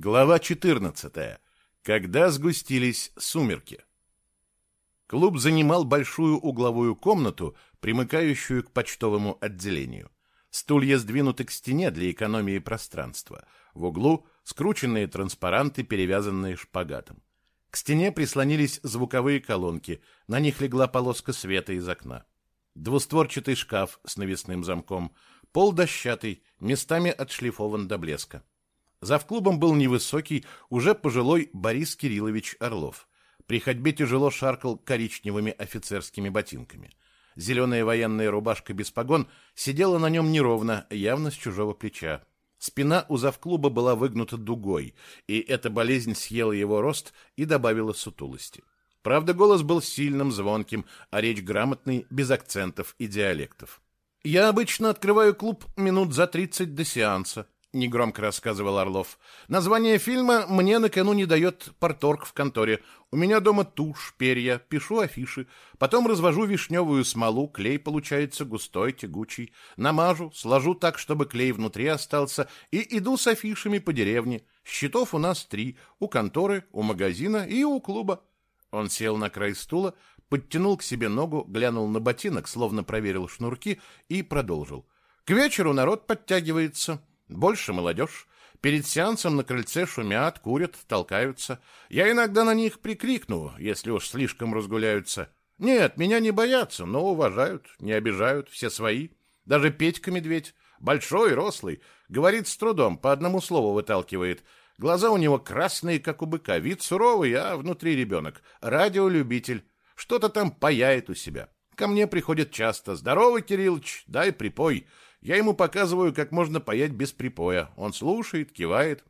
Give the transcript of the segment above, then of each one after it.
Глава 14. Когда сгустились сумерки. Клуб занимал большую угловую комнату, примыкающую к почтовому отделению. Стулья сдвинуты к стене для экономии пространства. В углу скрученные транспаранты, перевязанные шпагатом. К стене прислонились звуковые колонки, на них легла полоска света из окна. Двустворчатый шкаф с навесным замком, пол дощатый, местами отшлифован до блеска. За клубом был невысокий, уже пожилой Борис Кириллович Орлов. При ходьбе тяжело шаркал коричневыми офицерскими ботинками. Зеленая военная рубашка без погон сидела на нем неровно, явно с чужого плеча. Спина у завклуба была выгнута дугой, и эта болезнь съела его рост и добавила сутулости. Правда, голос был сильным, звонким, а речь грамотной, без акцентов и диалектов. «Я обычно открываю клуб минут за тридцать до сеанса», — негромко рассказывал Орлов. «Название фильма мне накануне дает порторг в конторе. У меня дома тушь, перья, пишу афиши. Потом развожу вишневую смолу, клей получается густой, тягучий. Намажу, сложу так, чтобы клей внутри остался, и иду с афишами по деревне. Счетов у нас три — у конторы, у магазина и у клуба». Он сел на край стула, подтянул к себе ногу, глянул на ботинок, словно проверил шнурки, и продолжил. «К вечеру народ подтягивается». Больше молодежь. Перед сеансом на крыльце шумят, курят, толкаются. Я иногда на них прикрикну, если уж слишком разгуляются. Нет, меня не боятся, но уважают, не обижают, все свои. Даже Петька Медведь, большой, рослый, говорит с трудом, по одному слову выталкивает. Глаза у него красные, как у быка, вид суровый, а внутри ребенок. Радиолюбитель. Что-то там паяет у себя. Ко мне приходит часто. Здорово, Кириллыч, дай припой. Я ему показываю, как можно паять без припоя. Он слушает, кивает.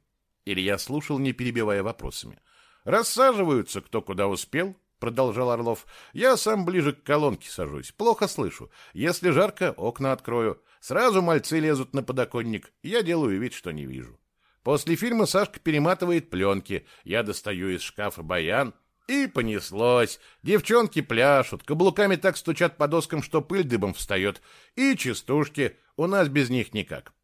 Илья слушал, не перебивая вопросами. «Рассаживаются, кто куда успел», — продолжал Орлов. «Я сам ближе к колонке сажусь. Плохо слышу. Если жарко, окна открою. Сразу мальцы лезут на подоконник. Я делаю вид, что не вижу. После фильма Сашка перематывает пленки. Я достаю из шкафа баян. И понеслось. Девчонки пляшут, каблуками так стучат по доскам, что пыль дыбом встает. И частушки. У нас без них никак.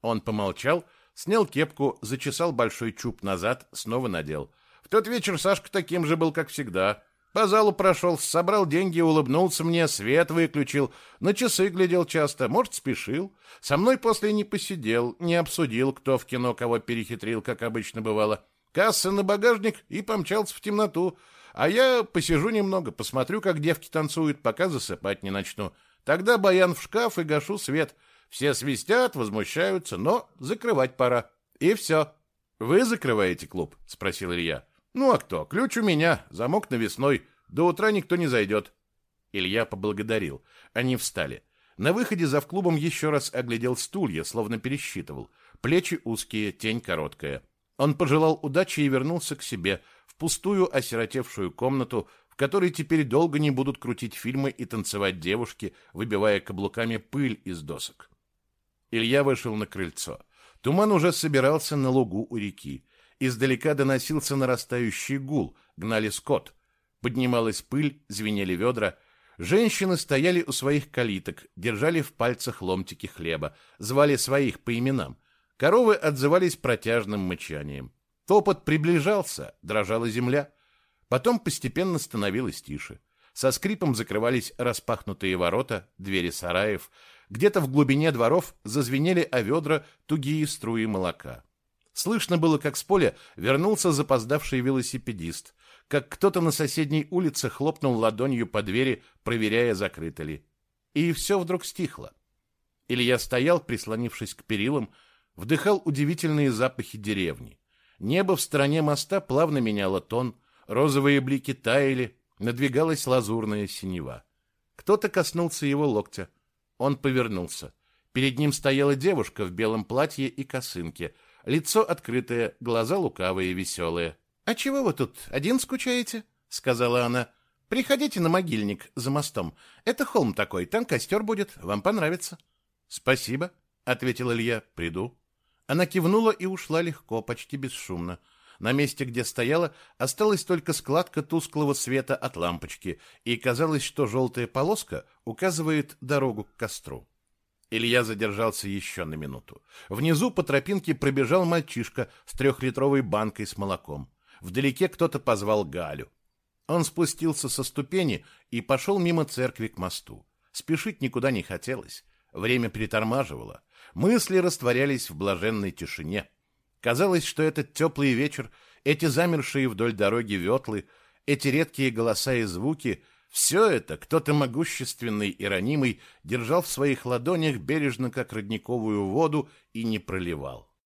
Он помолчал, снял кепку, зачесал большой чуб назад, снова надел. В тот вечер Сашка таким же был, как всегда. По залу прошел, собрал деньги, улыбнулся мне, свет выключил, на часы глядел часто, может, спешил. Со мной после не посидел, не обсудил, кто в кино кого перехитрил, как обычно бывало. Касса на багажник и помчался в темноту. А я посижу немного, посмотрю, как девки танцуют, пока засыпать не начну. Тогда баян в шкаф и гашу свет. Все свистят, возмущаются, но закрывать пора. И все. Вы закрываете клуб? Спросил Илья. Ну а кто? Ключ у меня, замок навесной. До утра никто не зайдет. Илья поблагодарил. Они встали. На выходе за клубом еще раз оглядел стулья, словно пересчитывал. Плечи узкие, тень короткая. Он пожелал удачи и вернулся к себе, в пустую осиротевшую комнату, в которой теперь долго не будут крутить фильмы и танцевать девушки, выбивая каблуками пыль из досок. Илья вышел на крыльцо. Туман уже собирался на лугу у реки. Издалека доносился нарастающий гул, гнали скот. Поднималась пыль, звенели ведра. Женщины стояли у своих калиток, держали в пальцах ломтики хлеба, звали своих по именам. Коровы отзывались протяжным мычанием. Топот приближался, дрожала земля. Потом постепенно становилось тише. Со скрипом закрывались распахнутые ворота, двери сараев, где-то в глубине дворов зазвенели о ведра тугие струи молока. Слышно было, как с поля вернулся запоздавший велосипедист, как кто-то на соседней улице хлопнул ладонью по двери, проверяя, закрыто ли. И все вдруг стихло. Илья стоял, прислонившись к перилам, вдыхал удивительные запахи деревни. Небо в стороне моста плавно меняло тон, розовые блики таяли, надвигалась лазурная синева. Кто-то коснулся его локтя. Он повернулся. Перед ним стояла девушка в белом платье и косынке, лицо открытое, глаза лукавые и веселые. «А чего вы тут, один скучаете?» — сказала она. «Приходите на могильник за мостом. Это холм такой, там костер будет, вам понравится». «Спасибо», — ответил Илья, — «приду». Она кивнула и ушла легко, почти бесшумно. На месте, где стояла, осталась только складка тусклого света от лампочки, и казалось, что желтая полоска указывает дорогу к костру. Илья задержался еще на минуту. Внизу по тропинке пробежал мальчишка с трехлитровой банкой с молоком. Вдалеке кто-то позвал Галю. Он спустился со ступени и пошел мимо церкви к мосту. Спешить никуда не хотелось. Время притормаживало. Мысли растворялись в блаженной тишине. Казалось, что этот теплый вечер, эти замершие вдоль дороги ветлы, эти редкие голоса и звуки — все это кто-то могущественный и ранимый держал в своих ладонях бережно, как родниковую воду, и не проливал.